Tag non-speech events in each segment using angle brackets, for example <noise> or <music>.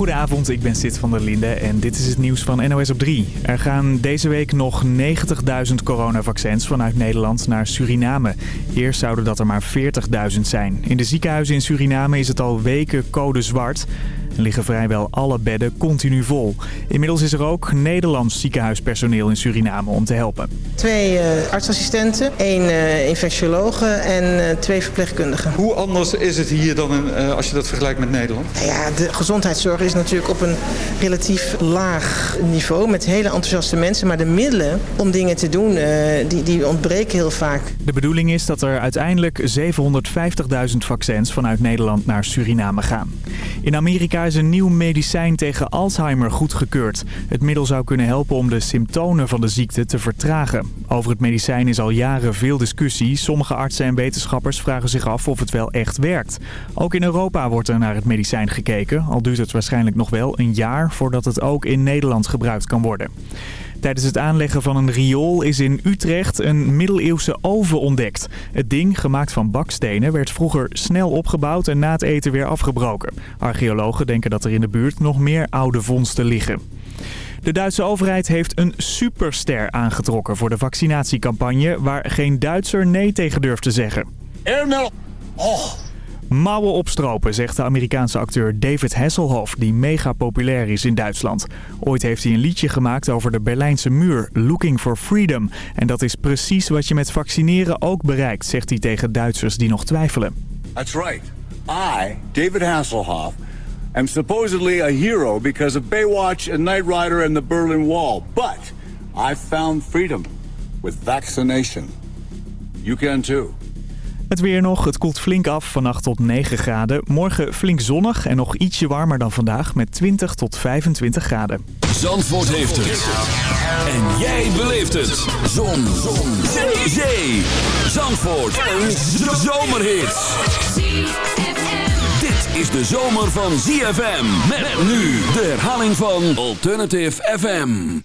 Goedenavond, ik ben Sid van der Linde en dit is het nieuws van NOS op 3. Er gaan deze week nog 90.000 coronavaccins vanuit Nederland naar Suriname. Eerst zouden dat er maar 40.000 zijn. In de ziekenhuizen in Suriname is het al weken code zwart liggen vrijwel alle bedden continu vol. Inmiddels is er ook Nederlands ziekenhuispersoneel in Suriname om te helpen. Twee uh, artsassistenten, één uh, infectiologe en uh, twee verpleegkundigen. Hoe anders is het hier dan in, als je dat vergelijkt met Nederland? Nou ja, de gezondheidszorg is natuurlijk op een relatief laag niveau met hele enthousiaste mensen. Maar de middelen om dingen te doen, die, die ontbreken heel vaak. De bedoeling is dat er uiteindelijk 750.000 vaccins vanuit Nederland naar Suriname gaan. In Amerika is een nieuw medicijn tegen Alzheimer goedgekeurd. Het middel zou kunnen helpen om de symptomen van de ziekte te vertragen. Over het medicijn is al jaren veel discussie. Sommige artsen en wetenschappers vragen zich af of het wel echt werkt. Ook in Europa wordt er naar het medicijn gekeken. Al duurt het waarschijnlijk nog wel een jaar voordat het ook in Nederland gebruikt kan worden. Tijdens het aanleggen van een riool is in Utrecht een middeleeuwse oven ontdekt. Het ding, gemaakt van bakstenen, werd vroeger snel opgebouwd en na het eten weer afgebroken. Archeologen denken dat er in de buurt nog meer oude vondsten liggen. De Duitse overheid heeft een superster aangetrokken voor de vaccinatiecampagne... waar geen Duitser nee tegen durft te zeggen. Ernel. Oh. Mouwen opstropen, zegt de Amerikaanse acteur David Hasselhoff, die mega populair is in Duitsland. Ooit heeft hij een liedje gemaakt over de Berlijnse muur, Looking for Freedom. En dat is precies wat je met vaccineren ook bereikt, zegt hij tegen Duitsers die nog twijfelen. That's right. I, David Hasselhoff, am supposedly a hero because of Baywatch and Knight Rider and the Berlin Wall. But I found freedom with vaccination. You can too. Het weer nog, het koelt flink af, vannacht tot 9 graden. Morgen flink zonnig en nog ietsje warmer dan vandaag met 20 tot 25 graden. Zandvoort heeft het. En jij beleeft het. Zon. Zon. Zee. Zandvoort. Een zomerhit. Dit is de zomer van ZFM. Met nu de herhaling van Alternative FM.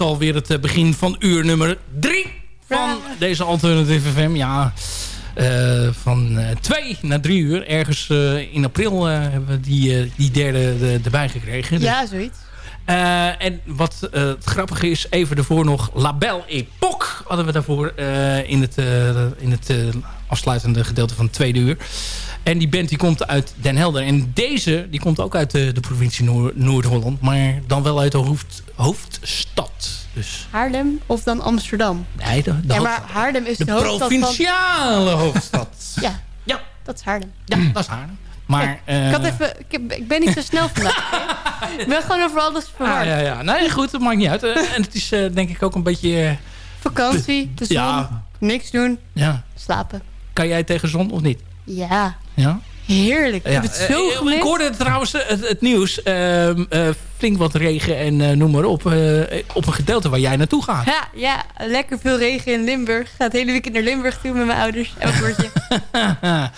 Is alweer het eh, begin van uur nummer 3 van deze Alternative FM. Ja, uh, van 2 naar 3 uur. Ergens uh, in april hebben we die, die derde erbij gekregen. Ja, zoiets. Uh, en wat het grappige is, even daarvoor nog Label Epoque hadden we daarvoor in het, in het afsluitende gedeelte van het tweede uur. En die band die komt uit Den Helder. En deze die komt ook uit de, de provincie Noor Noord-Holland. Maar dan wel uit de hoofd, hoofdstad. Dus. Haarlem of dan Amsterdam? Nee, de, de ja, maar Haarlem is de, de hoofdstad provinciale hoofdstad. <laughs> ja, ja, dat is Haarlem. Ja, dat is Haarlem. Maar, ik, had even, ik, ik, ben niet zo snel vandaag. ik ben gewoon over alles verward. <laughs> Ah, ja, ja. Nee, goed, dat maakt niet uit. en het is uh, denk ik ook een beetje... Vakantie, <laughs> de zon, ja. niks doen, ja. slapen. Kan jij tegen zon of niet? Ja. Ja? Heerlijk. Ik heb het zo uh, Ik hoorde trouwens het, het nieuws. Uh, flink wat regen en noem maar op. op een gedeelte waar jij naartoe gaat. Ja, ja, lekker veel regen in Limburg. Ga het hele weekend naar Limburg toe met mijn ouders. Elk woordje. <laughs>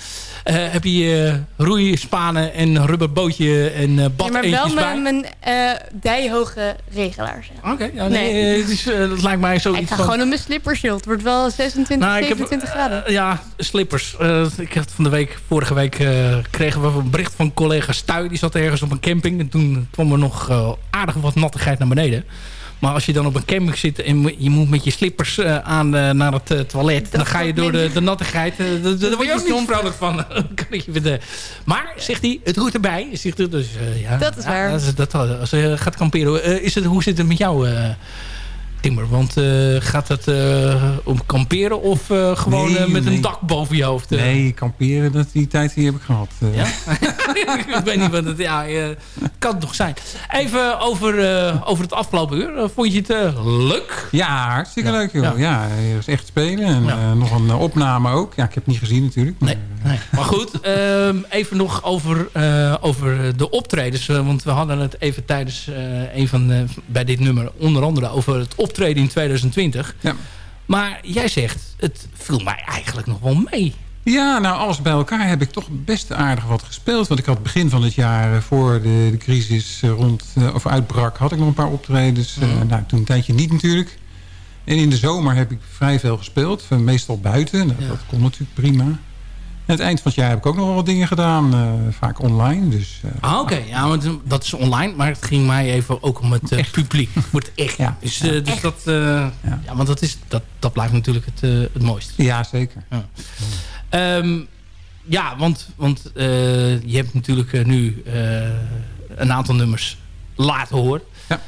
Uh, heb je uh, roeispanen en rubberbootje en bad ja, maar wel met mijn dijhoge regelaars. Oké, okay, ja, nee, nee. het is, dat lijkt mij zoiets Ik ga van... gewoon op mijn slippers, joh. Het wordt wel 26, nou, 27 heb, graden. ja, slippers. ik had van de week, vorige week kregen we een bericht van collega Stuy. Die zat ergens op een camping en toen kwam er nog aardig wat nattigheid naar beneden. Maar als je dan op een camping zit en je moet met je slippers uh, aan uh, naar het uh, toilet... Dat dan ga je door de, de nattigheid... daar word je ook niet vrolijk van. <laughs> kan ik je maar, zegt hij, het hoort erbij. Zegt hij, dus, ja, dat is waar. Ja, als, dat, als je gaat kamperen... is het, hoe zit het met jou... Timmer, want uh, gaat het uh, om kamperen of uh, gewoon nee, met nee. een dak boven je hoofd? Nee, kamperen, dat, die tijd die heb ik gehad. Ja? <laughs> ik weet niet wat het... Ja, kan het nog zijn. Even over, over het afgelopen uur. vond je het leuk? Ja, hartstikke ja. leuk joh. Ja, ja is echt spelen. En ja. nog een opname ook. Ja, ik heb het niet gezien natuurlijk. Maar, nee, nee. maar goed, ehm, even nog over, over de optredens. want we hadden het even tijdens een van... bij dit nummer onder andere over het optreden optreden in 2020. Ja. Maar jij zegt, het viel mij eigenlijk nog wel mee. Ja, nou alles bij elkaar heb ik toch best aardig wat gespeeld. Want ik had begin van het jaar, voor de, de crisis rond, of uitbrak, had ik nog een paar optredens. Mm. Uh, nou, toen een tijdje niet natuurlijk. En in de zomer heb ik vrij veel gespeeld. Meestal buiten. Nou, ja. Dat kon natuurlijk prima. En het eind van het jaar heb ik ook nog wel wat dingen gedaan. Uh, vaak online. Dus, uh, ah, oké. Okay. Ja, want dat is online. Maar het ging mij even ook om het uh, publiek. <laughs> Voor het echt. Ja. Dus, dus echt. dat... Ja. ja. want dat, is, dat, dat blijft natuurlijk het, het mooiste. Ja, zeker. Ja, um, ja want, want je hebt natuurlijk nu een aantal nummers laten horen. Ja.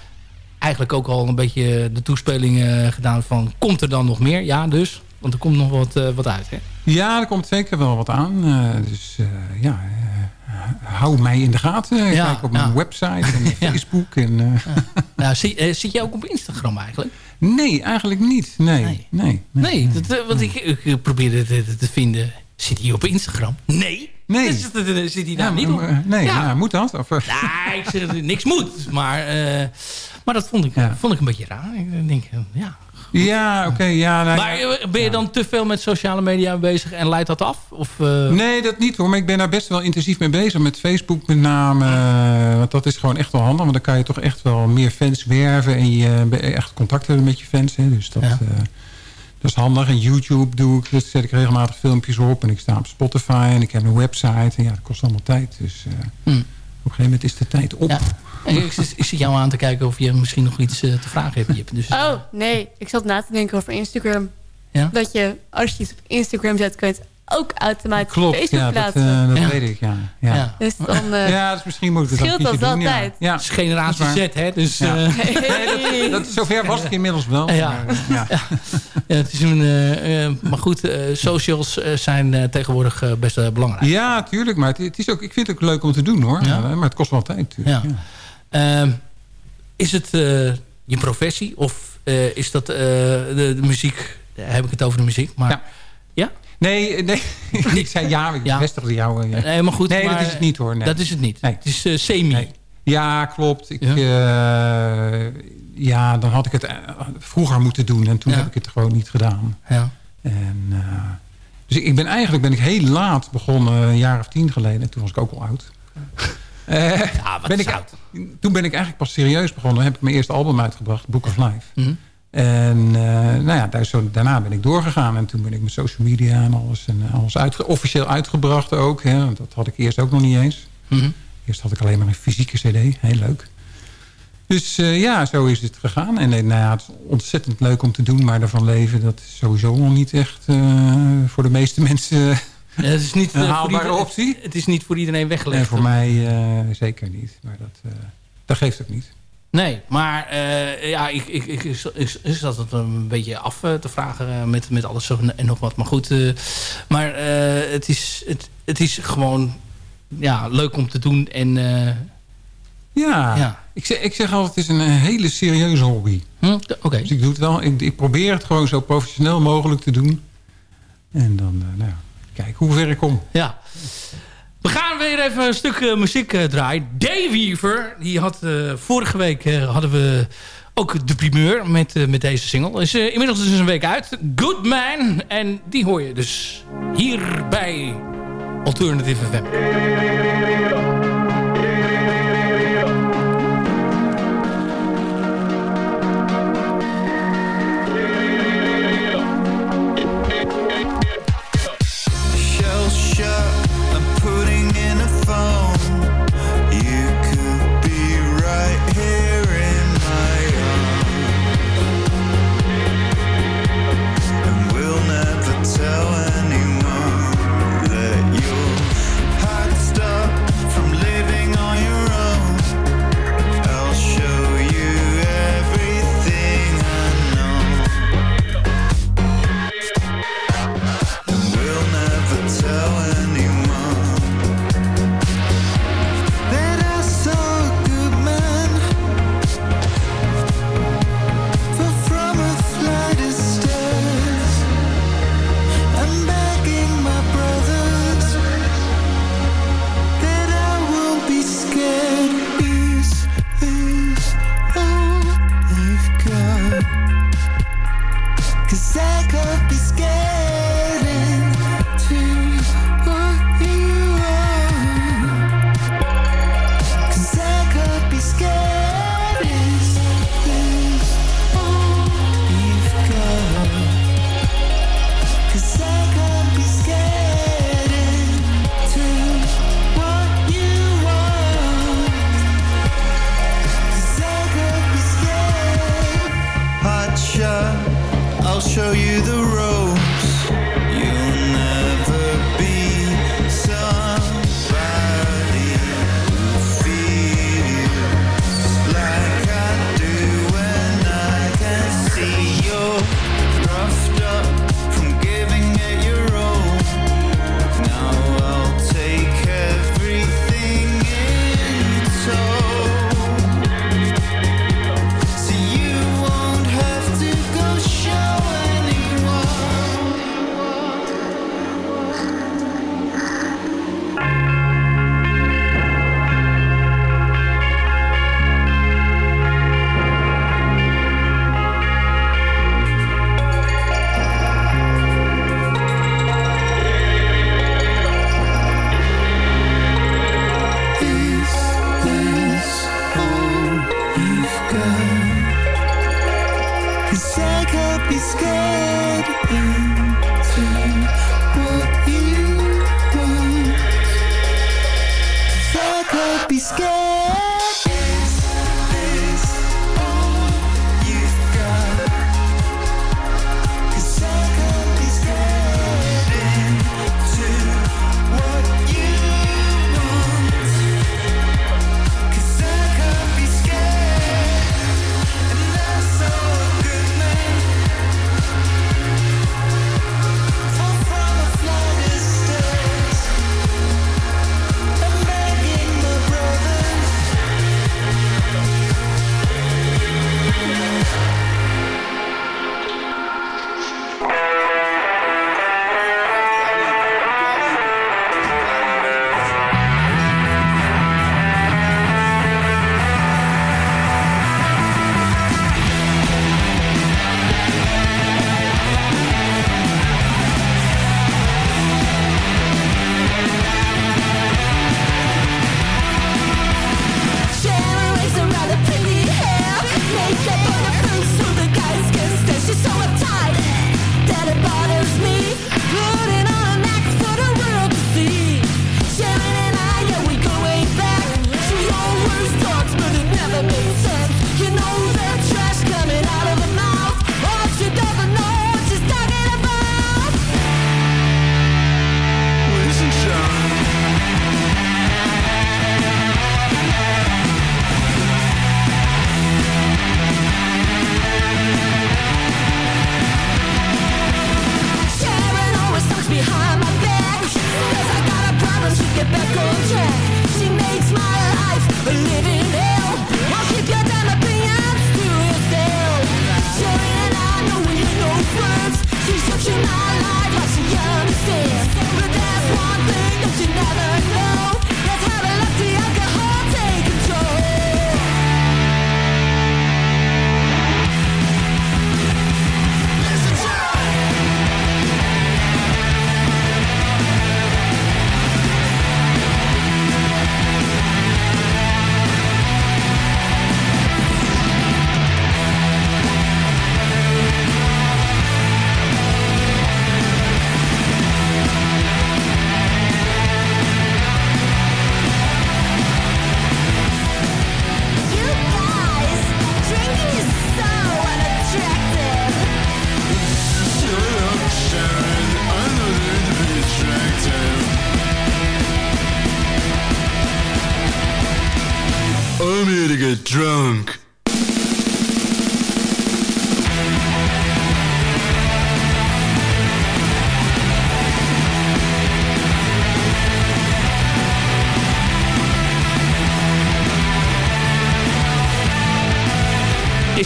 Eigenlijk ook al een beetje de toespeling gedaan van... Komt er dan nog meer? Ja, dus... Want er komt nog wat, uh, wat uit, hè? Ja, er komt zeker wel wat aan. Uh, dus uh, ja, hou mij in de gaten. Ja, Kijk op mijn ja. website en <laughs> Facebook. En, <laughs> nou, zit, zit je ook op Instagram eigenlijk? Nee, eigenlijk niet. Nee, nee. Nee, nee. nee dat, want ik, ik probeerde te, te vinden... Zit hij op Instagram? Nee. Nee. Dus, uh, zit hij daar ja, niet op? Nee, ja. Nou, moet dat? Of, nee, ik zeg, niks moet. Maar, uh, maar dat vond ik, ja. vond ik een beetje raar. Ik denk, ja... Ja, oké. Okay, ja, nou, maar ben je dan te veel met sociale media bezig en leidt dat af? Of, uh... Nee, dat niet hoor. Maar ik ben daar best wel intensief mee bezig. Met Facebook met name. Uh, want dat is gewoon echt wel handig. Want dan kan je toch echt wel meer fans werven. En je echt contact hebben met je fans. Hè. Dus dat... Ja. Dat is handig. En YouTube doe ik, dus zet ik regelmatig filmpjes op. En ik sta op Spotify en ik heb een website. En ja, dat kost allemaal tijd. Dus hmm. op een gegeven moment is de tijd op. Ja. Ik, ik zit jou aan te kijken of je misschien nog iets uh, te vragen hebt. Dus, oh, nee. Ik zat na te denken over Instagram. Ja? Dat je, als je iets op Instagram zet, kun je het ook automatisch Klopt, op Facebook ja, plaatsen. Dat, uh, dat ja. weet ik, ja. Ja, ja. Dus dan, uh, ja dus misschien moet ik het scheelt dat doen, altijd. Ja. Het is generatie Z, hè? Dus, uh, <laughs> dat, dat, zover was ik inmiddels wel. Ja, maar, ja. ja. het is een, uh, maar goed, socials zijn tegenwoordig best belangrijk. Ja, tuurlijk. Maar het, het, is ook, ik vind het ook leuk om te doen, hoor. Maar het kost wel tijd, natuurlijk. Ja. Is het je professie of is dat de, de, muziek... Heb ik het over de muziek, maar... Ja. ja? Nee, nee. <laughs> ik zei ja, ik ja. bevestigde jou. Ja. Nee, maar goed. Nee, maar, dat is het niet hoor. Nee. Dat is het niet. Nee. Het is uh, semi. Nee. Ja, klopt. Ik, ja. Uh, ja. dan had ik het vroeger moeten doen. En toen ja. heb ik het gewoon niet gedaan. Ja. En, uh, dus ik ben eigenlijk ben ik heel laat begonnen, een jaar of tien geleden. En toen was ik ook al oud. <laughs> Eh, Ja, ben ik, toen ben ik eigenlijk pas serieus begonnen. Heb ik mijn eerste album uitgebracht, Book of Life. Mhm. En eh, nou ja, daar, zo, daarna ben ik doorgegaan. En toen ben ik met social media en alles, en eh, alles uitge- officieel uitgebracht ook. Hè. Want Dat had ik eerst ook nog niet eens. Mhm. Eerst had ik alleen maar een fysieke cd. Heel leuk. Dus ja, zo is het gegaan. En nou ja, het is ontzettend leuk om te doen. Maar ervan leven, dat is sowieso nog niet echt voor de meeste <laughs> mensen het is niet, een eh, voor haalbare iedereen- optie. Het is niet voor iedereen weggelegd. En voor mij eh, zeker niet. Maar dat, eh, dat geeft ook niet. Nee, maar ja, ik, ik, ik, dat het een beetje af te vragen met, met alles en nog wat. Maar goed, maar het, is, het, het is gewoon ja, leuk om te doen. En Ja, Ja. Ik, zeg, ik zeg altijd, het is een hele serieuze hobby. hm, oké. Dus ik doe het wel. Ik, ik probeer het gewoon zo professioneel mogelijk te doen. En dan, nou, ja, kijk hoe ver ik kom. Ja. We gaan weer even een stuk eh, muziek eh, draaien. Dave Weaver, die had eh, vorige week hadden we ook de primeur met, met deze single. Is inmiddels dus een week uit. Good Man. En die hoor je dus hier bij Alternative FM.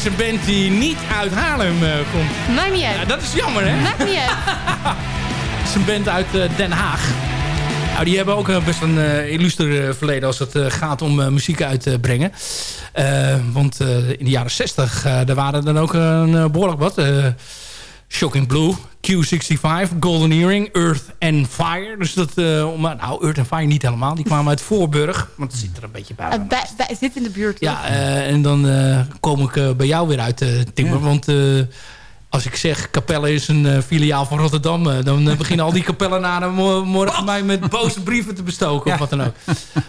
Een band die niet uit Haarlem eh, komt. Maakt niet uit. Ja, dat is jammer, hè? Maakt niet uit. <laughs> Het is een band uit eh, Den Haag. Nou, die hebben ook eh, best een uh, illuster verleden als het gaat om muziek uit te brengen. want in de jaren 60 daar waren dan ook een behoorlijk wat. Shocking Blue, Q65, Golden Earring, Earth and Fire. Dus dat, om, nou, Earth and Fire niet helemaal. Die kwamen uit Voorburg, want het zit er een beetje bij. Uh, bij, bij, zit in de buurt. Ja, en dan kom ik bij jou weer uit, Timber. Ja. Want als ik zeg Capelle is een uh, filiaal van Rotterdam... Uh, dan uh, beginnen al die kapellenaren morgen mij met boze brieven te bestoken. Ja. Of wat dan ook.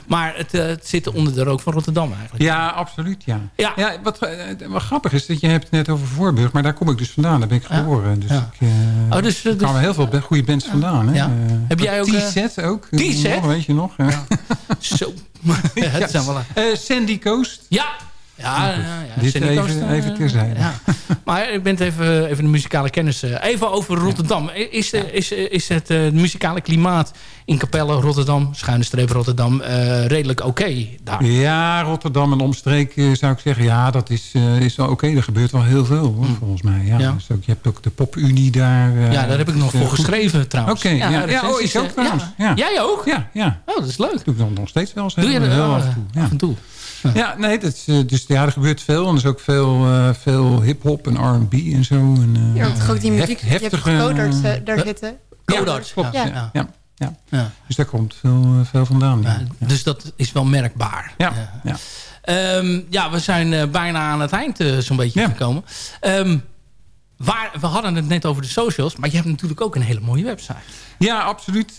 Maar het, het zit onder de rook van Rotterdam eigenlijk. Ja, absoluut. Ja. Ja. ja wat, wat grappig is dat je hebt het net over Voorburg. Maar daar kom ik dus vandaan. Daar ben ik geboren. Dus ik, oh, dus, er kwamen heel veel goede bands vandaan. Hè? Heb jij ook... T-set ook. T-set? Weet je nog? Zo. <laughs> het zijn wel... Sandy Coast. Ja, ja, ja, ja. Dit even, even terzijde. Ja. <laughs> Maar ik ben even, even de muzikale kennis. Even over Rotterdam. Is, is, is het uh, muzikale klimaat in Capelle, Rotterdam, schuine streep Rotterdam, uh, redelijk oké okay daar? Ja, Rotterdam en omstreken zou ik zeggen. Ja, dat is, uh, is wel oké. Okay. Er gebeurt wel heel veel, hoor, mm. volgens mij. Ja, ja. Dus ook, je hebt ook de Pop-Unie daar. ja, daar heb ik nog voor geschreven, trouwens. Oké, okay, ja. ja. oh, ik ook trouwens. Ja. Jij ook? Ja, ja. Oh, dat is leuk. Doe ik nog, nog steeds wel eens. Doe je dat af en toe? <laughs> Ja, nee, dat is, dus ja, er gebeurt veel. En er is ook veel, uh, veel hip-hop en RB en zo. En, uh, ja, want ook die muziek, hef, heftige, je hebt coders uh, daar zitten. Coders, ja, ja. ja. ja. Ja. ja. Dus daar komt veel, veel vandaan. Ja, dus dat is wel merkbaar. Ja, ja. Um, ja we zijn bijna aan het eind zo'n beetje gekomen. Um, waar, we hadden het net over de socials, maar je hebt natuurlijk ook een hele mooie website. Ja, absoluut.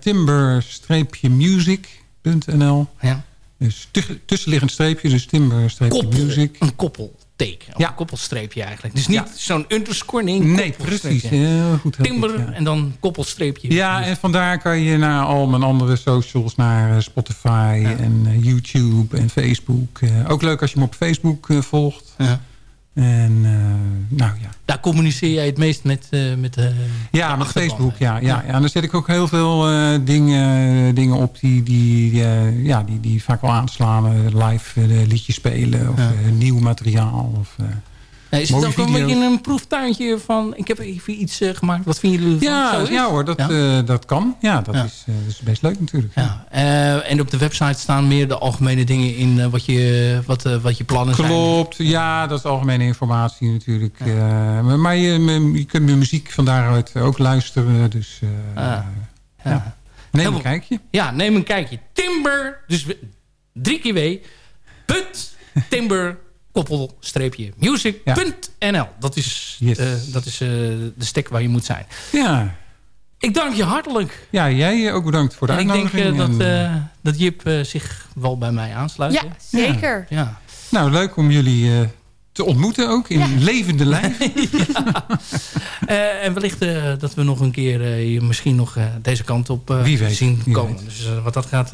timber-music.nl Ja. Dus tussenliggend streepje, dus timber streepje music. Een koppelteken. Ja. Een koppelstreepje eigenlijk. Dus niet ja. zo'n underscore, nee, nee precies. Heel goed, timber goed, ja. en dan koppelstreepje. Ja, en vandaar kan je naar al mijn andere socials, naar Spotify en uh, YouTube en Facebook. Ook leuk als je me op Facebook volgt. Ja. En nou ja. Daar communiceer jij het meest met... Uh, met uh, ja, met Facebook. Ja, ja, ja. En dan zet ik ook heel veel dingen, dingen op die, die, ja, die, die vaak wel aanslaan. live liedjes spelen of ja. nieuw materiaal. Of, Nee, is het ook een beetje een proeftuintje van... ik heb even iets uh, gemaakt, wat vinden jullie ja, van? Ja hoor, dat, ja? Uh, dat kan. Ja, dat, ja. Is, uh, is best leuk natuurlijk. Ja. en op de website staan meer de algemene dingen in... wat, je, wat, wat je plannen Klopt, zijn. Klopt, ja, dat is algemene informatie natuurlijk. maar, maar je, je kunt mijn muziek van daaruit ook luisteren. Dus ah, ja. neem een kijkje. Ja, neem een kijkje. Timber, dus drie keer W. Punt, Timber koppel-music.nl. Ja. Dat is, yes. uh, dat is uh, de stek waar je moet zijn. Ja. Ik dank je hartelijk. Ja, jij ook bedankt voor de en uitnodiging. Ik denk uh, dat, dat Jip zich wel bij mij aansluit. Ja, zeker. Ja. ja. Nou, leuk om jullie te ontmoeten ook in ja. levende <laughs> lijf. ja. uh, en wellicht uh, dat we nog een keer uh, misschien nog deze kant op wie weet, zien wie komen. Weet. Dus wat dat gaat,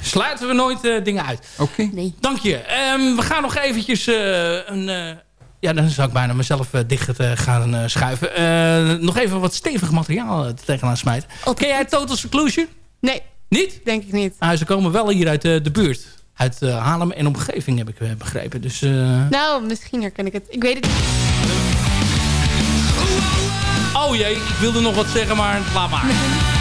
sluiten we nooit dingen uit. Oké. Okay. Nee. Dank je. Um, we gaan nog eventjes een... ja, dan zou ik bijna mezelf dicht gaan schuiven. nog even wat stevig materiaal tegenaan smijten. Ken jij Total Seclusion? Nee. Niet? Denk ik niet. Ah, ze komen wel hier uit de buurt uit uh, Haarlem en omgeving, heb ik uh, begrepen. Dus, uh... Nou, misschien herken ik het. Ik weet het niet. Oh jee, ik wilde nog wat zeggen, maar laat maar. <laughs>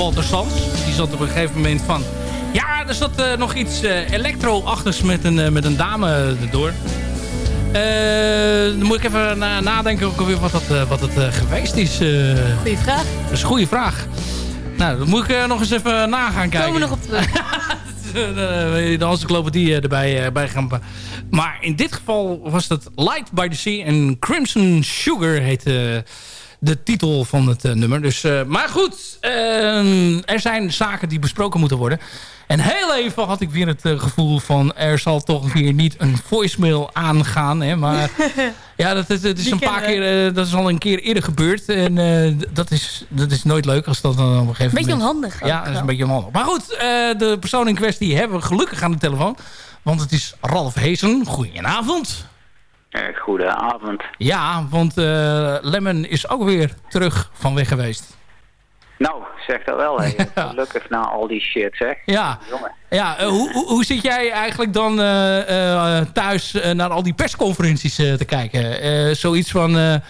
Walter Sans. Die zat op een gegeven moment van... Ja, er zat eh, nog iets eh, elektro-achtigs met een, eh, met een dame erdoor. Dan moet ik even na nadenken ook alweer wat, dat, wat het geweest is. Goeie vraag. dat is een goede vraag. Nou, dan moet ik nog eens even na gaan kijken. Komen we nog op terug. <laughs> de encyclopedie erbij bij gaan. Maar in dit geval was het Light by the Sea en Crimson Sugar heet eh, de titel van het eh, nummer. Dus, eh, maar goed, eh, er zijn zaken die besproken moeten worden. En heel even had ik weer het eh, gevoel van... er zal toch weer niet een voicemail aangaan. Hè, maar <laughs> ja, dat, is- dat is Die een paar keer... dat is al een keer eerder gebeurd. En eh, dat, is, dat is nooit leuk als dat dan op een gegeven Beetje moment... onhandig. Ja, dat is een beetje onhandig. Maar goed, eh, de persoon in kwestie hebben we gelukkig aan de telefoon. Want het is Ralf Heesen. Goedenavond. Eh, goedenavond. Ja, want eh, Lemon is ook weer terug van weg geweest. Nou, zeg dat wel, hè. <laughs> Gelukkig na al die shit, zeg. Ja, Jongen. ja eh, hoe, hoe, zit jij eigenlijk dan thuis naar al die persconferenties te kijken? Zoiets van,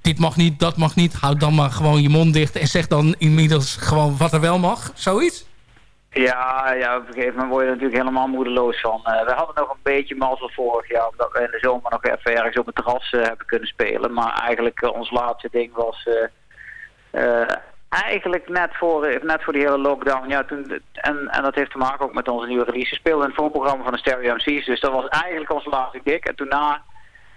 dit mag niet, dat mag niet. Houd dan maar gewoon je mond dicht en zeg dan inmiddels gewoon wat er wel mag. Zoiets? Ja, ja, op een gegeven moment word je er natuurlijk helemaal moedeloos van. Eh, we hadden nog een beetje mazzel vorig jaar, omdat we in de zomer nog even ergens op het terras eh, hebben kunnen spelen. Maar eigenlijk eh, ons laatste ding was eigenlijk net voor, net voor die hele lockdown. Ja, toen, en, en dat heeft te maken ook met onze nieuwe release. We speelden in het voorprogramma van de Stereo MC's, dus dat was eigenlijk ons laatste gig. En toen na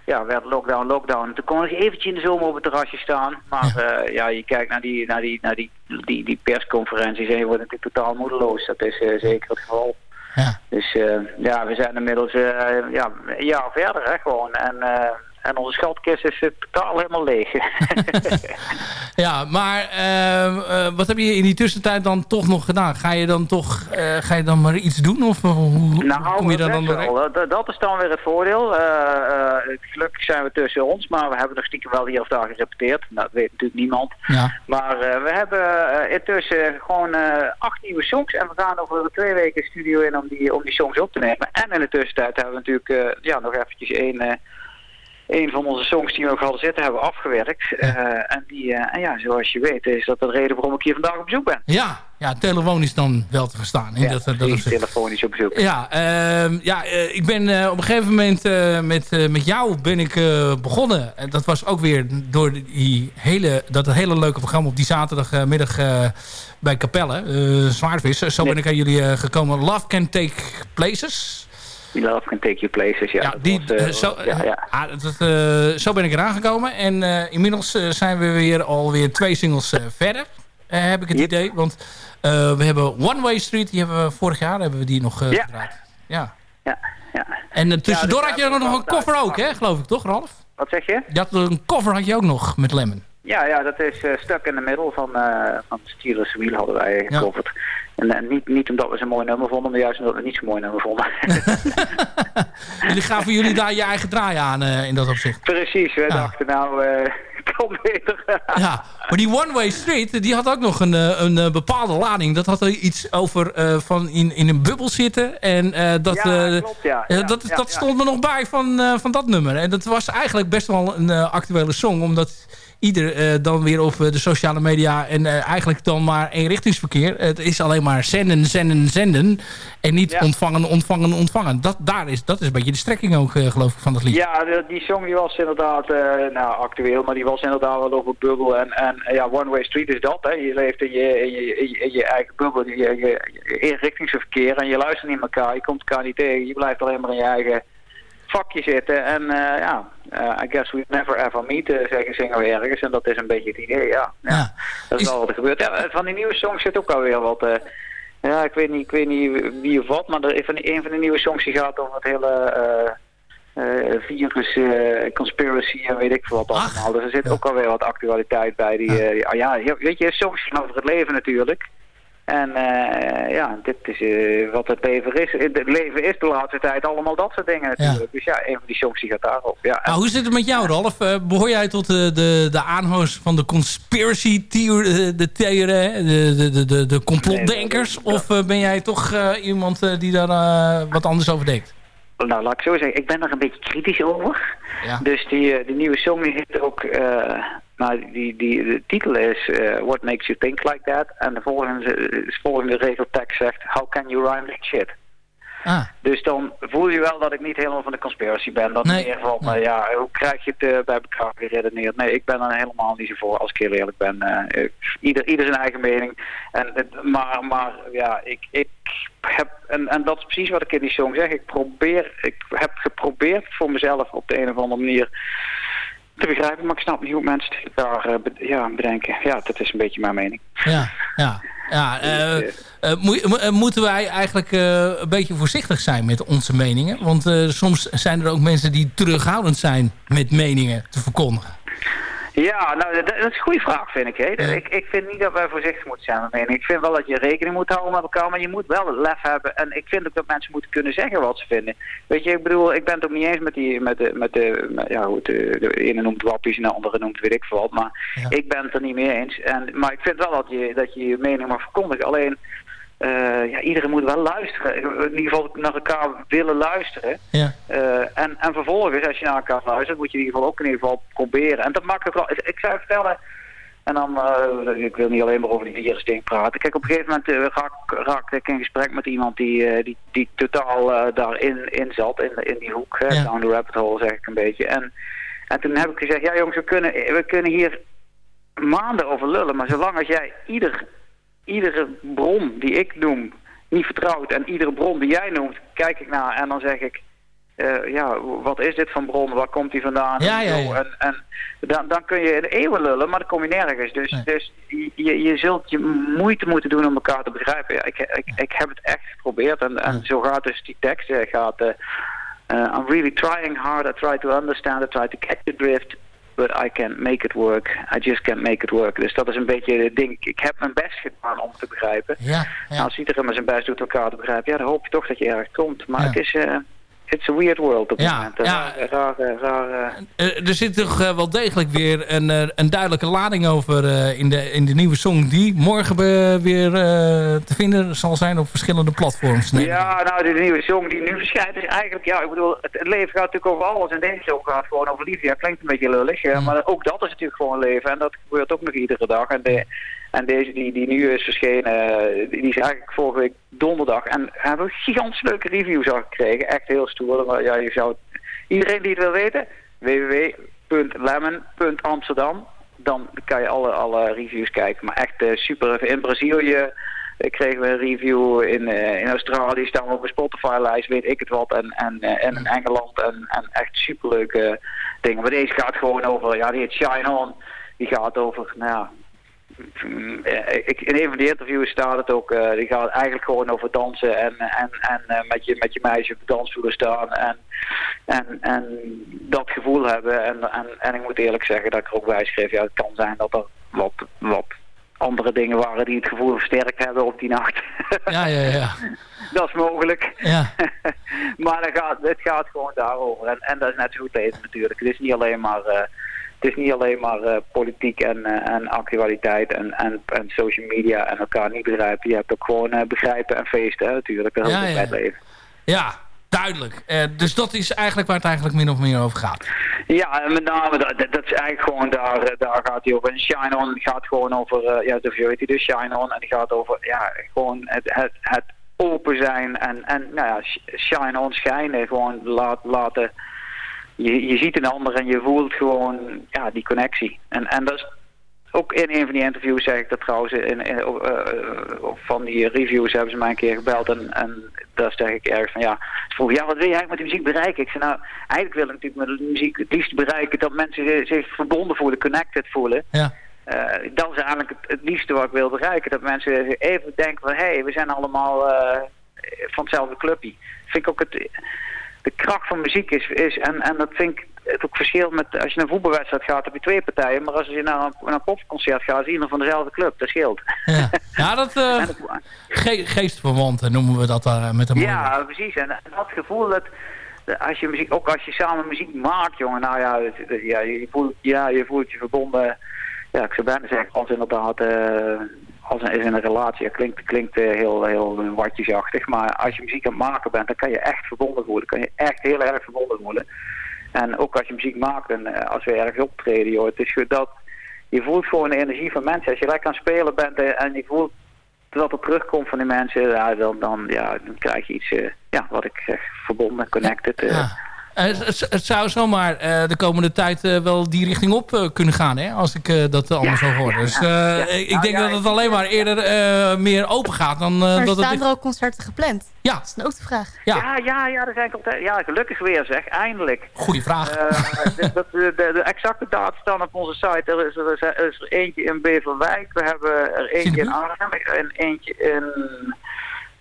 ja, werd lockdown, lockdown. Toen kon ik eventjes in de zomer op het terrasje staan. Maar ja, ja je kijkt naar die, naar, die, naar die, die, die persconferenties en je wordt natuurlijk totaal moedeloos. Dat is eh, zeker het geval. Ja. Dus eh, ja, we zijn inmiddels eh, ja, een jaar verder hè, gewoon. En, eh, en onze schatkist is totaal helemaal leeg. <laughs> Ja, maar eh, eh, wat heb je in die tussentijd dan toch nog gedaan? Ga je dan toch eh, ga je dan maar iets doen? Of eh, hoe, Nou, kom je daar dan wel. Dat, dat is dan weer het voordeel. Gelukkig zijn we tussen ons, maar we hebben nog stiekem wel hier of daar gerepeteerd. Nou, dat weet natuurlijk niemand. Ja. Maar we hebben intussen gewoon acht nieuwe songs en we gaan over twee weken studio in om die, om die songs op te nemen. En in de tussentijd hebben we natuurlijk ja, nog eventjes één... een van onze songs die we nog hadden zitten hebben we afgewerkt. Eh, en, die, eh, en ja, zoals je weet is dat de reden waarom ik hier vandaag op bezoek ben. Ja, ja, telefoon is dan wel te verstaan. Ja, dat, dat telefonisch op bezoek. Ja, ehm, ja eh, ik ben op een gegeven moment met, met jou ben ik begonnen. En dat was ook weer door die hele, dat hele leuke programma op die zaterdagmiddag bij Capelle, Zwaardvis. Zo ben ik aan jullie gekomen. Love Can Take Places. Love can take you places, ja. Ja, dat die, was, eh, eh, zo, ja, ja. ah, dat, eh, zo ben ik eraan gekomen. En inmiddels zijn we weer alweer twee singles verder. heb ik het Yep. idee. Want we hebben One Way Street. Die hebben we vorig jaar hebben we die nog Ja. gedraaid. Ja. ja, ja. En tussendoor dus had je nog we een cover ook, hè? Geloof ik toch, Ralf? Wat zeg je? Had een cover had je ook nog met Lemon. Ja, ja, dat is eh Stuck in the Middle van, eh van Steelers Wheel hadden wij Ja. gecoverd. En, eh, niet, niet omdat we zo'n mooi nummer vonden, maar juist omdat we niet zo'n mooi nummer vonden. <laughs> Jullie gaven jullie daar je eigen draai aan eh, in dat opzicht. Precies, we Ja. dachten nou, <laughs> kan beter. <laughs> Ja, maar die One Way Street, die had ook nog een, een bepaalde lading. Dat had er iets over van in, in een bubbel zitten. En dat, Ja, klopt, ja. Ja, dat, dat stond me nog bij van, van dat nummer. En dat was eigenlijk best wel een actuele song. Omdat ieder eh, dan weer op eh, de sociale media... en eh, eigenlijk dan maar eenrichtingsverkeer. Het is alleen maar zenden, zenden, zenden. En niet Ja. ontvangen, ontvangen, ontvangen. Dat, daar is, dat is een beetje de strekking ook, geloof ik, van dat lied. Ja, die song die was inderdaad eh, nou, actueel, maar die was inderdaad wel over bubbel. En, en ja, One Way Street is dat. Hè. Je leeft in je, in je, in je, in je eigen bubbel, je, je, je eenrichtingsverkeer en je luistert niet naar elkaar. Je komt elkaar niet tegen. Je blijft alleen maar in je eigen vakje zitten. En eh, ja, eh, I guess we never ever meet, eh, zeggen zingen we ergens. En dat is een beetje het idee, ja. ja. Ja. Dat is Is- wel wat er gebeurt. Ja, van die nieuwe songs zit ook alweer wat... ja, ik weet niet, ik weet niet wie of wat, maar er, een van de nieuwe songs die gaat over het hele eh, virus, conspiracy en weet ik veel wat Ach. allemaal. Dus er zit Ja. ook alweer wat actualiteit bij. Die, eh, ja, weet je, songs gaan over het leven natuurlijk. En eh, ja, dit is eh, wat het leven is. Het leven is de laatste tijd allemaal dat soort dingen natuurlijk. Dus ja, een van die songs die gaat daarop. Ja, Nou, hoe zit het met jou, Ralf? Eh, behoor jij tot de, de, de aanhangers van de conspiracy theorie, de theorieën, de, de, de, de, de complotdenkers? Nee, of ben jij toch iemand die daar wat anders over denkt? Nou, laat ik zo zeggen, ik ben er een beetje kritisch over. Ja. Dus die, die nieuwe song heet ook eh, Nou, die, die, de titel is eh, What Makes You Think Like That. En de volgende, de volgende regeltekst zegt How Can You Rhyme That Shit. Ah, Dus dan voel je wel dat ik niet helemaal van de conspiracy ben. Dat Nee. meer van, eh, ja, hoe krijg je het eh, bij elkaar geredeneerd? Nee, ik ben er helemaal niet zo voor, als ik heel eerlijk ben. Eh, ieder, ieder zijn eigen mening. En, maar, maar ja, ik, ik heb, en, en dat is precies wat ik in die song zeg. Ik probeer, ik heb geprobeerd voor mezelf op de een of andere manier te begrijpen. Maar ik snap niet hoe mensen daar eh, ja, bedenken. Ja, dat is een beetje mijn mening. ja, ja. ja eh, mo- eh, moeten wij eigenlijk een beetje voorzichtig zijn met onze meningen? Want soms zijn er ook mensen die terughoudend zijn met meningen te verkondigen. Ja, nou, dat, dat is een goede vraag, vind ik. Hè. Ik, ik vind niet dat wij voorzichtig moeten zijn met mening. Ik vind wel dat je rekening moet houden met elkaar, maar je moet wel het lef hebben. En ik vind ook dat mensen moeten kunnen zeggen wat ze vinden. Weet je, ik bedoel, ik ben het ook niet eens met die, met de, met de, met- ja, hoe het, de, de ene noemt wappies en de andere noemt weet ik veel wat. Maar ik ben het er niet mee eens. En, maar ik vind wel dat je, dat je je mening mag verkondigen. Alleen, eh, ja, iedereen moet wel luisteren. In ieder geval naar elkaar willen luisteren. Ja. Eh, en, en vervolgens, als je naar elkaar luistert, moet je in ieder geval ook in ieder geval proberen. En dat maakt ook wel... Ik, zou vertellen... En dan, eh, ik wil niet alleen maar over die virusding praten. Kijk, op een gegeven moment raak- raakte ik in gesprek met iemand die, die, die totaal daarin in zat, in, in die hoek, Ja. down the rabbit hole zeg ik een beetje. En, en toen heb ik gezegd, ja jongens, we kunnen, we kunnen hier maanden over lullen, maar zolang als jij ieder, iedere bron die ik noem niet vertrouwt en iedere bron die jij noemt, kijk ik naar en dan zeg ik, eh, ja, wat is dit van bron, waar komt die vandaan? Ja, en, ja, en, en dan, dan kun je in eeuwen lullen, maar dan kom je nergens. Dus, Nee. dus je, je zult je moeite moeten doen om elkaar te begrijpen. Ja, ik, ik, ik heb het echt geprobeerd en, en zo gaat dus die tekst. gaat, eh, eh, I'm really trying hard, I try to understand, I try to catch the drift, but I can't make it work. I just can't make it work. Dus dat is een beetje het ding. Ik heb mijn best gedaan om te begrijpen. Ja, Nou, als iedereen maar zijn best doet elkaar te begrijpen, ja, dan hoop je toch dat je ergens komt. Maar Ja. het is, eh it's a weird world op Ja, moment. Ja. Raar, raar, raar, raar, eh, er zit toch eh, wel degelijk weer een, eh, een duidelijke lading over in, de, in de nieuwe song... die morgen weer te vinden zal zijn op verschillende platforms. Ja, nou, de nieuwe song die nu verschijnt is eigenlijk, ja, ik bedoel, het, het leven gaat natuurlijk over alles. En deze song gaat gewoon over liefde. Ja, klinkt een beetje lullig, Mm. ja, maar ook dat is natuurlijk gewoon leven. En dat gebeurt ook nog iedere dag. En, de, en deze die, die nu is verschenen, eh, die, is eigenlijk vorige week donderdag. En hebben we gigantisch leuke reviews al gekregen. Echt heel stoer. Maar ja, je zou, iedereen die het wil weten, www.lemon.amsterdam. Dan kan je alle, alle reviews kijken. Maar echt eh, super. In Brazilië eh, kregen we een review. In, in Australië staan we op een Spotify-lijst, weet ik het wat. En, en, en in Engeland. En, en echt superleuke dingen. Maar deze gaat gewoon over, ja, die heet Shine On. Die gaat over, nou ja, ik, in een van die interviews staat het ook, eh, die gaat eigenlijk gewoon over dansen en, en, en eh, met, je, met je meisje op de dansvloer staan en, en, en dat gevoel hebben. En, en, en ik moet eerlijk zeggen dat ik er ook bij schreef, ja het kan zijn dat er wat, wat andere dingen waren die het gevoel versterkt hebben op die nacht. Ja, ja, ja. <laughs> dat is mogelijk. Ja. <laughs> maar het gaat, het gaat gewoon daarover. En, en dat is net zo goed leven natuurlijk. Het is niet alleen maar, eh, het is niet alleen maar eh, politiek en, eh, en actualiteit en, en, en social media en elkaar niet begrijpen. Je hebt ook gewoon eh, begrijpen en feesten hè, natuurlijk. Dat Ja, ja. het leven. ja, duidelijk. Dus dat is eigenlijk waar het eigenlijk min of meer over gaat. Ja, en met name, dat, is eigenlijk gewoon daar, daar gaat hij over. En Shine On gaat gewoon over, ja, de hij dus, Shine On. En die gaat over, ja, gewoon het, het, het open zijn en, en nou ja, sh- shine on, schijnen. Gewoon laat, laten, je, je ziet een ander en je voelt gewoon, ja, die connectie. En, en dat is ook in een van die interviews zeg ik dat trouwens, in, in, eh, eh, van die reviews hebben ze mij een keer gebeld en, en daar zeg ik ergens van ja, ze vroegen ja wat wil je eigenlijk met die muziek bereiken? Ik zei nou, eigenlijk wil ik natuurlijk met de muziek het liefst bereiken dat mensen zich, verbonden voelen, connected voelen. Ja. Eh, dat is eigenlijk het, het liefste wat ik wil bereiken. Dat mensen even denken van hé, hey, we zijn allemaal van hetzelfde clubje. Vind ik ook het, de kracht van muziek is, is en, en dat vind ik het ook verschil met als je naar een voetbalwedstrijd gaat heb je twee partijen, maar als je naar een, naar een popconcert gaat, is iedereen van dezelfde club. Dat scheelt. Ja, <laughs> ja dat ge geestverwanten noemen we dat uh, met een mooie Ja, precies. En dat gevoel dat, als je muziek, ook als je samen muziek maakt, jongen, nou ja, ja je, voelt, ja je voelt je verbonden. Ja, ik zou bijna zeggen, als inderdaad, eh, als een, is in een relatie, klinkt, klinkt eh, heel, heel watjesachtig, maar als je muziek aan het maken bent, dan kan je echt verbonden voelen. kan je echt heel erg verbonden voelen. En ook als je muziek maakt en eh, als we ergens optreden, joh, het is goed dat je voelt gewoon de energie van mensen. Als je lekker aan het spelen bent eh, en je voelt dat er terugkomt van die mensen, dan, dan, ja, dan krijg je iets, eh, ja, wat ik zeg, verbonden, connected. eh. Eh, het, zou zomaar eh, de komende tijd eh, wel die richting op eh, kunnen gaan, hè? Als ik eh, dat allemaal zo hoor. Dus eh, ik Nou, denk ja, dat het alleen maar eerder eh, meer open gaat dan eh, Maar dat het... staan er ook concerten gepland? Ja. Dat is ook de vraag. Ja. Ja, ja, ja, er zijn altijd, ja, gelukkig weer zeg, eindelijk. Goeie vraag. Eh, de, de, de, de exacte data staan op onze site. Er is er, is er is er eentje in Beverwijk, we hebben er eentje in Arnhem en eentje in...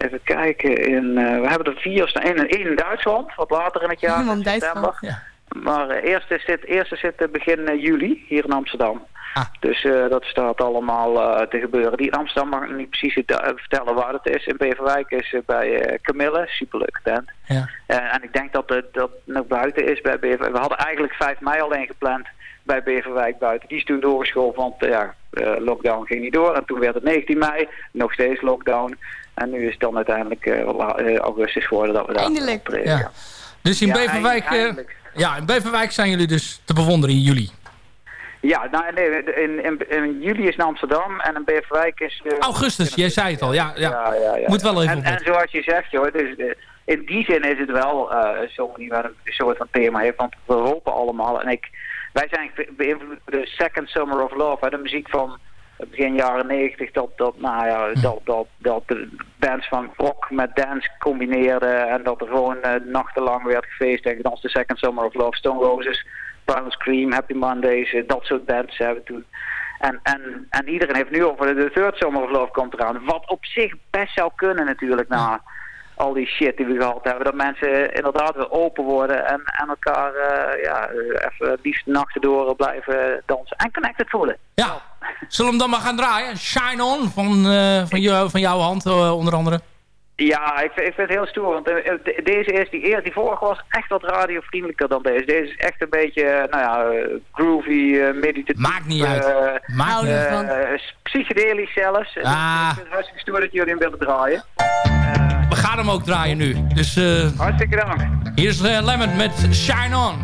Even kijken, in, eh, we hebben er vier staan. Één in, in Duitsland, wat later in het jaar, in Duitsland. september. Maar eh, eerste zit, eerste zit eh, begin juli hier in Amsterdam. Ah. Dus eh, dat staat allemaal eh, te gebeuren. Die in Amsterdam mag ik niet precies vertellen waar het is. In Beverwijk is bij eh, Camille, superleuke tent. Ja. Eh, en ik denk dat het dat nog buiten is bij Beverwijk. We hadden eigenlijk 5 mei alleen gepland bij Beverwijk buiten. Die is toen doorgeschoven, want ja, eh, lockdown ging niet door. En toen werd het 19 mei, nog steeds lockdown. En nu is het dan uiteindelijk eh, eh, augustus geworden dat we daar Eindelijk. optreden. Ja. Ja. Dus in Ja, Beverwijk... eh, eindelijk. ja, in Beverwijk zijn jullie dus te bewonderen in juli. Ja, nou, nee, in, in, in juli is in Amsterdam en in Beverwijk is... Augustus, jij zei het al. Ja, ja. Ja, ja, ja. Moet wel even en, en zoals je zegt, joh, dus, in die zin is het wel eh zo die wel een soort van thema heeft. Want we hopen allemaal, en ik, wij zijn be- beïnvloed door de Second Summer of Love, hè, de muziek van begin jaren negentig, dat, dat, nou ja, dat, dat, dat de bands van rock met dance combineerden en dat er gewoon eh, nachtenlang werd gefeest en gedanst. De Second Summer of Love, Stone Roses, Primal Scream, Happy Mondays, eh, dat soort bands hebben toen. En, en, en iedereen heeft nu over de, de Third Summer of Love komt eraan. Wat op zich best zou kunnen natuurlijk na al die shit die we gehad hebben. Dat mensen inderdaad weer open worden en, en elkaar eh, ja, even liefst nachten door blijven dansen. En connected voelen. Ja. Zullen we hem dan maar gaan draaien? Shine On van, eh, van, jou, van jouw hand eh, onder andere. Ja, ik, vind- ik vind het heel stoer. Want de- deze is, die, eer- die vorige was echt wat radiovriendelijker dan deze. Deze is echt een beetje, nou ja, groovy, meditatief. Maakt niet uit. Maakt niet uit. psychedelisch zelfs. Dus Ah. Ik vind het hartstikke stoer dat jullie hem willen draaien. Hem ook draaien nu. Dus eh, Hartstikke dank. hier is eh, Lemon met Shine On.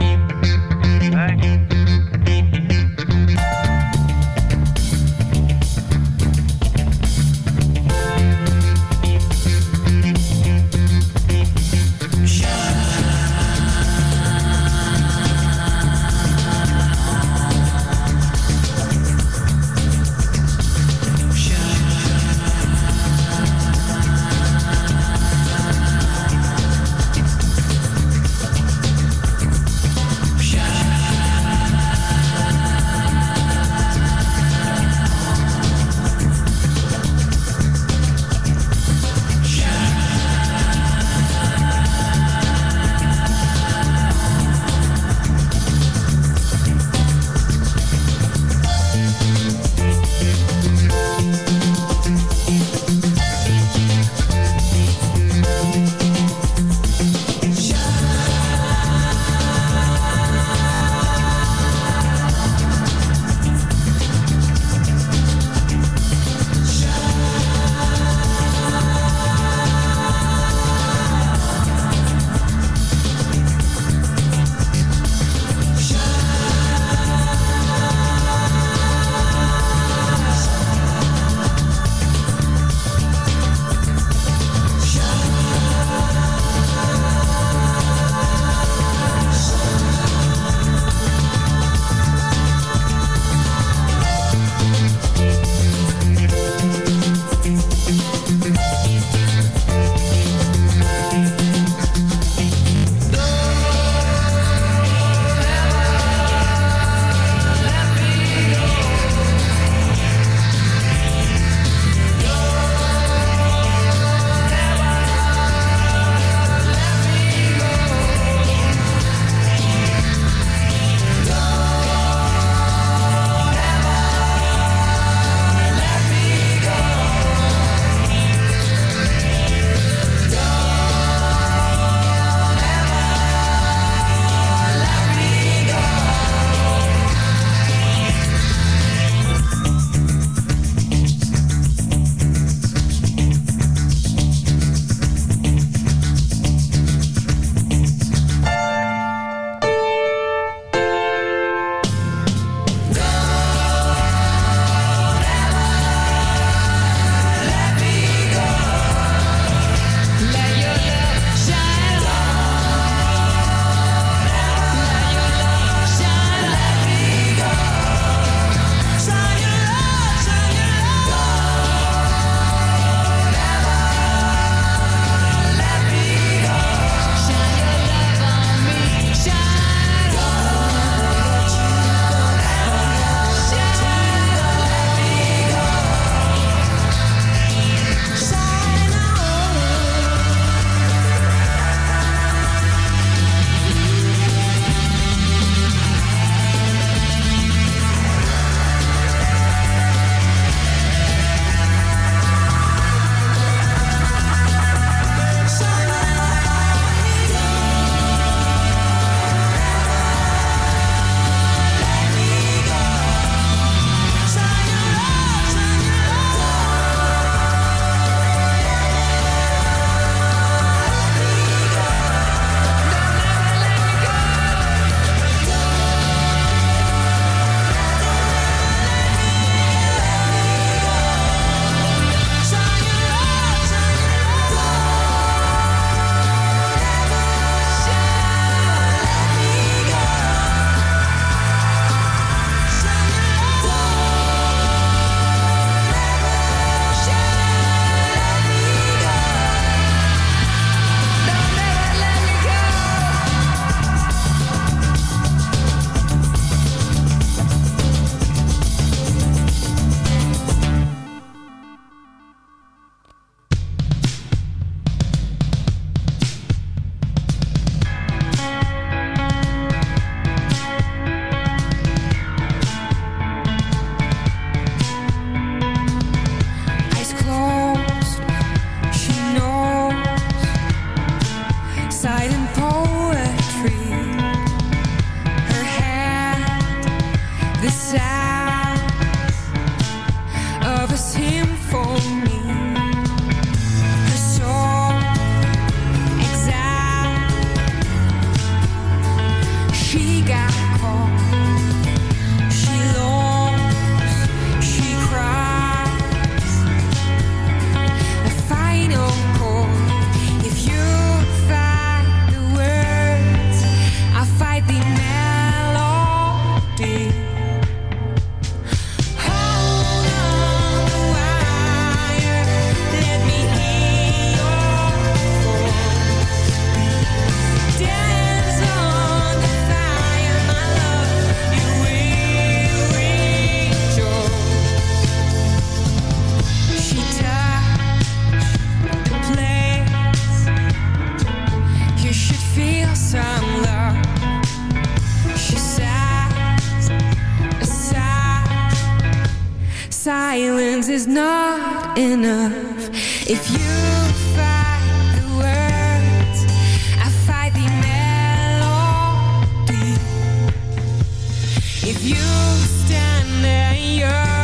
Is not enough. If you fight the words, I fight the melody. If you stand there and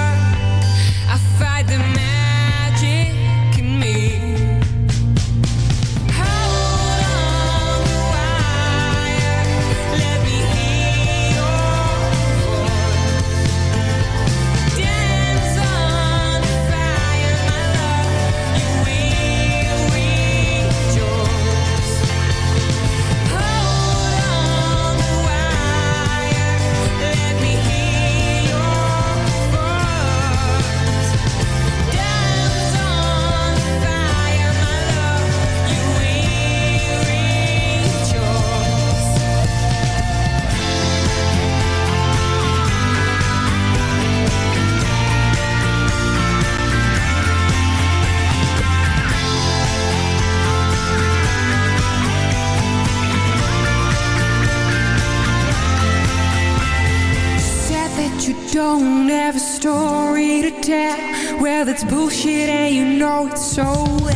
That's bullshit, and you know it so well.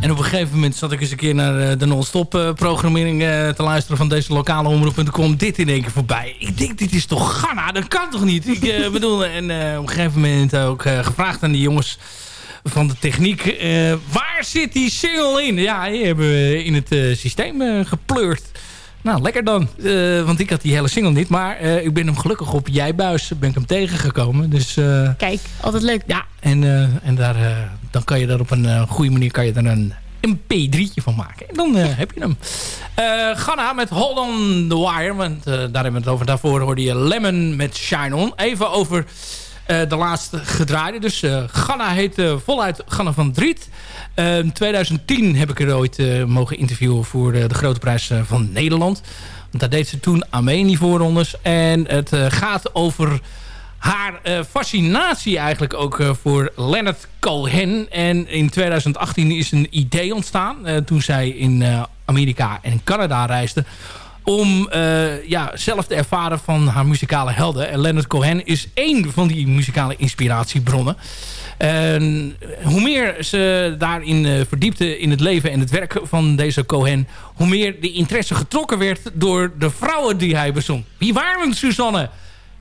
En op een gegeven moment zat ik eens een keer naar eh, de non-stop eh, programmering eh, te luisteren van deze lokale omroep. En toen kwam dit in één keer voorbij. Ik denk, dit is toch Ghana? Dat kan toch niet? Ik <laughs> bedoel, en op een gegeven moment ook gevraagd aan die jongens van de techniek. waar zit die single in? Ja, die hebben we in het systeem gepleurd. Nou, lekker dan. Eh, want ik had die hele single niet. Maar eh, ik ben hem gelukkig op Jijbuis ben ik hem tegengekomen. Dus eh, Kijk, altijd leuk. ja, en, eh, en daar, eh, dan kan je daar op een eh, goede manier kan je er een mp3'tje van maken. En dan eh, heb je hem. Eh Ghana met Hold on the Wire. Want eh, daar hebben we het over. Daarvoor hoorde je Lemon met Shine On. Even over eh, de laatste gedraaide. Dus eh Ghana heet eh, voluit Ghana van Driet. Eh, In 2010 heb ik er ooit eh, mogen interviewen voor eh, de Grote Prijs eh, van Nederland. Want daar deed ze toen aan mee in die voorrondes. En het eh, gaat over haar eh, fascinatie eigenlijk ook eh, voor Leonard Cohen. En in 2018 is een idee ontstaan eh, toen zij in eh, Amerika en Canada reisde. Om eh, ja, zelf te ervaren van haar muzikale helden. En Leonard Cohen is één van die muzikale inspiratiebronnen. En hoe meer ze daarin eh, verdiepte in het leven en het werk van deze Cohen... hoe meer de interesse getrokken werd door de vrouwen die hij bezong. Wie waren Suzanne?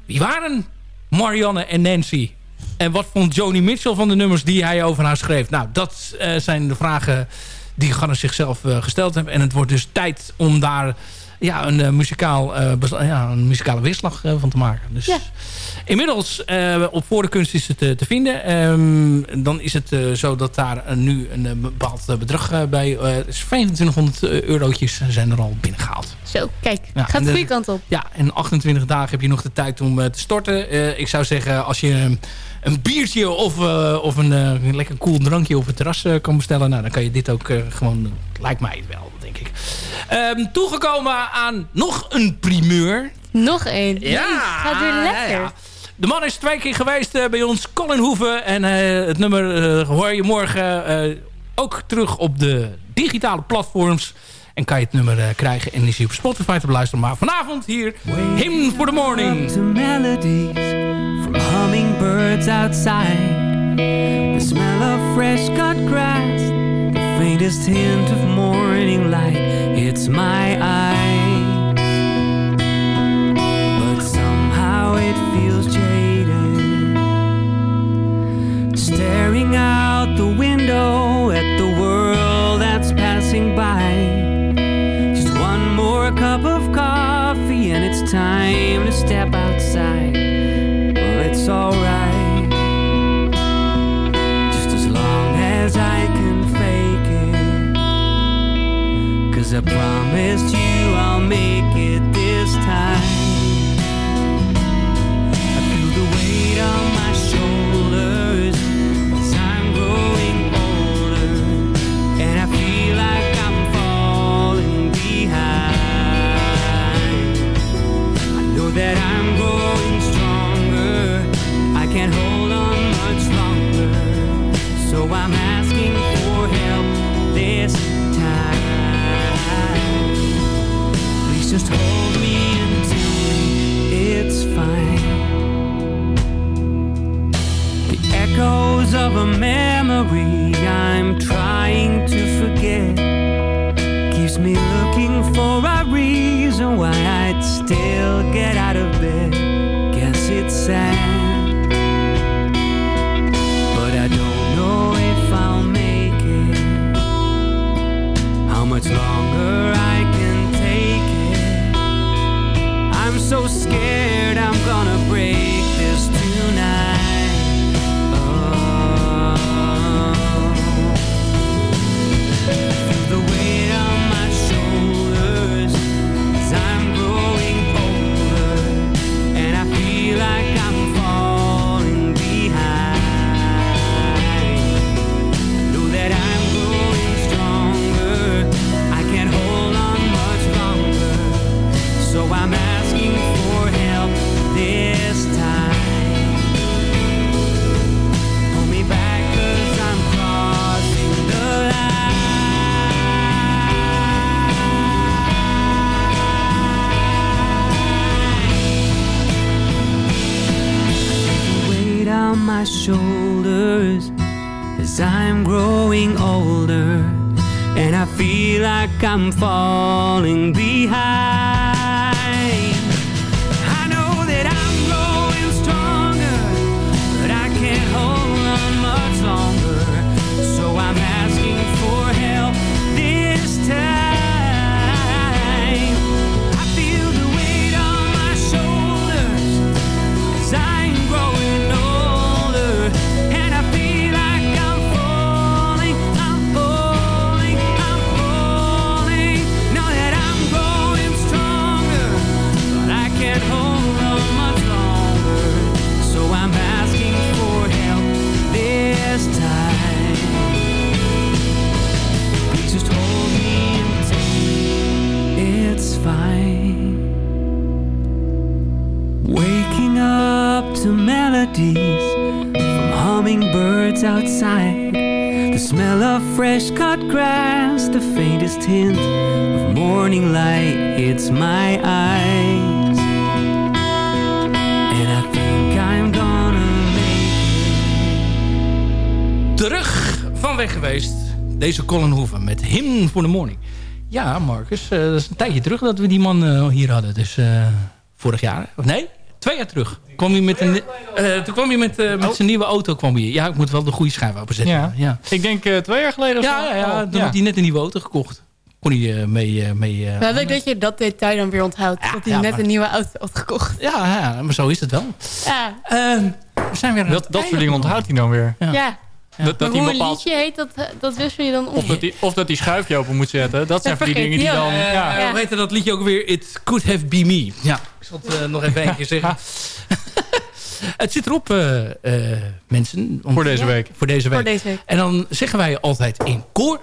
Wie waren Marianne en Nancy? En wat vond Joni Mitchell van de nummers die hij over haar schreef? Nou, dat eh, zijn de vragen die Ganne zichzelf gesteld hebben. En het wordt dus tijd om daar ja, een, eh, muzikaal, eh, ja, een muzikale weerslag eh, van te maken. Dus Ja. inmiddels op voor de kunst is het te vinden. Ehm, dan is het zo dat daar nu een bepaald bedrag bij... is 2500 eurotjes zijn er al binnengehaald. Zo, kijk. Ja, gaat de de- goede kant op. Ja, en 28 dagen heb je nog de tijd om te storten. Ik zou zeggen, als je een, een biertje of, of een, lekker koel drankje op het terras kan bestellen... Nou, dan kan je dit ook gewoon, lijkt mij wel, ik. Ehm, toegekomen aan nog een primeur. Nog één. Ja, Jeez, gaat weer lekker. ja, ja. De man is twee keer geweest eh, bij ons, Colin Hoeven. En eh, het nummer eh, hoor je morgen eh, ook terug op de digitale platforms. En kan je het nummer krijgen en is hij op Spotify te beluisteren. Maar vanavond hier, Hymn for the Morning. to melodies from hummingbirds outside. The smell of fresh cut grass, the faintest hint of morning light hits my eyes. But somehow it feels jaded. Staring out Cause I promised you I'll make it this time. I feel the weight on my shoulders as I'm growing older. And I feel like I'm falling behind. I know that I'm find the echoes of a memory I'm trying to forget. Keeps me looking for a reason why I'd still fresh cut grass, the faintest hint of morning light hits my eyes. And I think I'm gonna Terug van weg geweest. Deze Colin Hoeven met Him for the Morning. Ja, Marcus, eh, dat is een tijdje terug dat we die man eh, hier hadden. Dus eh, vorig jaar. Of nee, twee jaar terug. Kwam hij met een, eh, toen kwam hij met, eh, met zijn nieuwe auto. Kwam hij. Ja, ik moet wel de goede schijf openzetten. Ja. ja. Ik denk eh, twee jaar geleden of Ja, zo. ja, ja, Oh, toen had hij net een nieuwe auto gekocht. Kon hij eh, mee... eh, mee eh, Maar leuk dat je dat detail dan weer onthoudt. dat hij ja, net maar- een nieuwe auto had gekocht. ja, ja, maar zo is het wel. Ja, Ehm, we zijn weer Dat, dat soort dingen onthoudt hij dan weer. ja. Ja. Dat, Maar dat hij hoe een liedje heet, dat, dat wissel je dan om. of, dat hij, of dat hij schuifje open moet zetten. Dat zijn van die dingen die dan... ja. eh, Hoe heette dat liedje ook weer? It could have been me. Ja, ik zal het eh, nog even een keer zeggen. <laughs> het zit erop, eh, eh, mensen. Om- Voor deze week. Voor deze week. Voor deze week. En dan zeggen wij altijd in koor...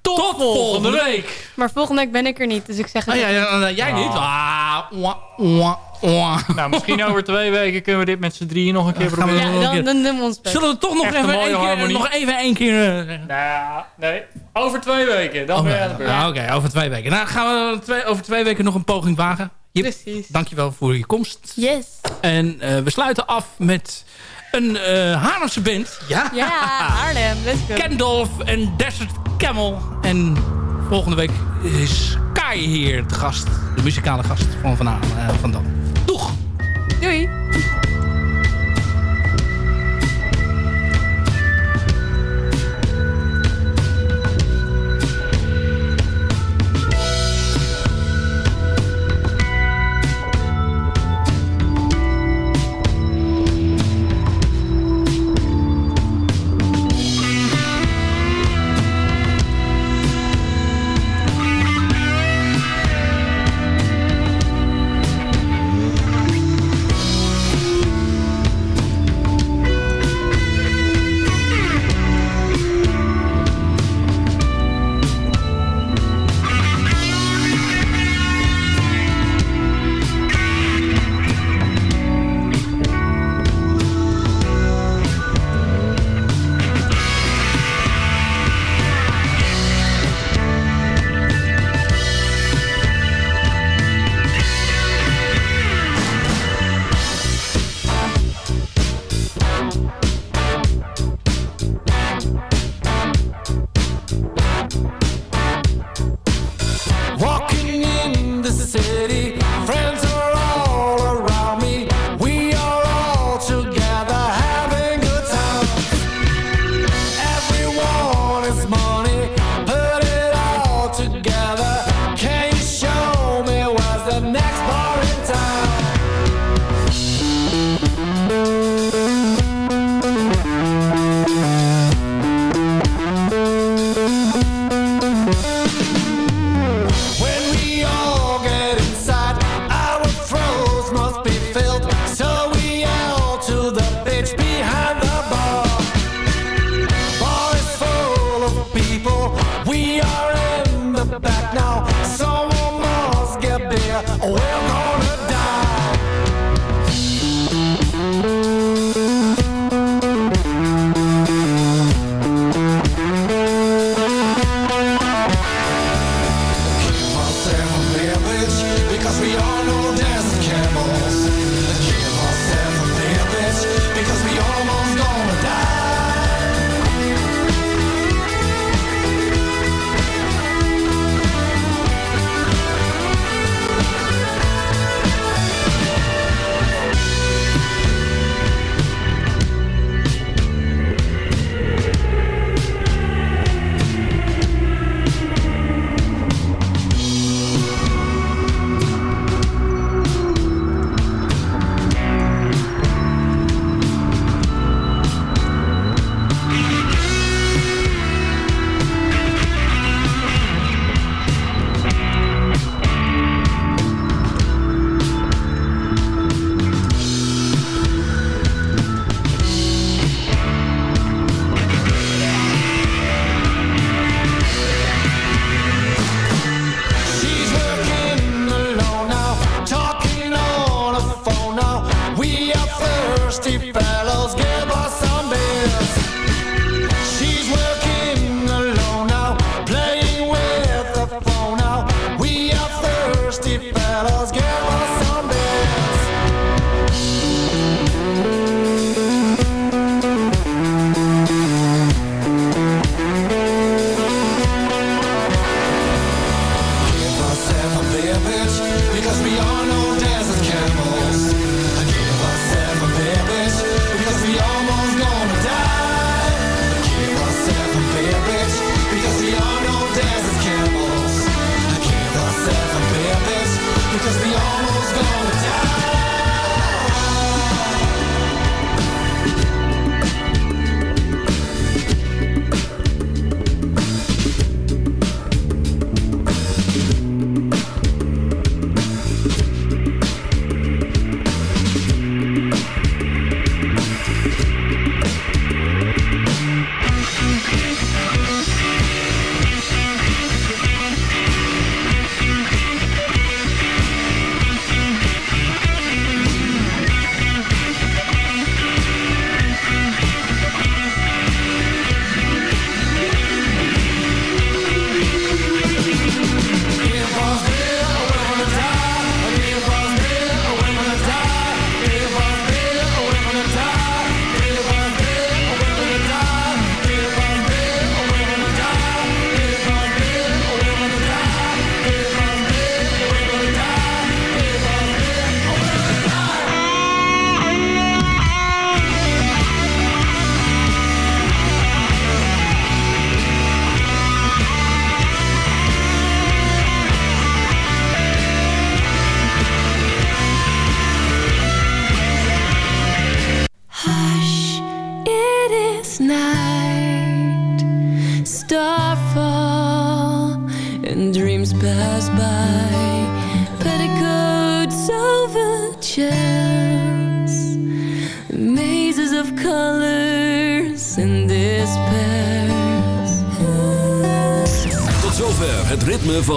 Tot, volgende week. Maar volgende week ben ik er niet, dus ik zeg het Oh, ja, ja, eh, jij niet? Ah, wah, wah. Nou, misschien <laughs> over twee weken kunnen we dit met z'n drieën nog een keer proberen. Ja, dan, dan doen we ons best. Zullen we toch nog Echt even, keer, harmonie. nog even één keer... eh, zeggen? Nou, nee. Over twee weken. Dan Oh, ben je aan de beurt. nou, Oké, over twee weken. Nou, gaan we twee, over twee weken nog een poging wagen. Jip, Precies. dankjewel voor je komst. Yes. En eh, we sluiten af met een eh Haarlemse band. Ja. Ja, Haarlem. Let's go. Kendolf en Desert Camel. En volgende week is Kai hier de gast. De muzikale gast van vanavond. eh, van dan. Doei.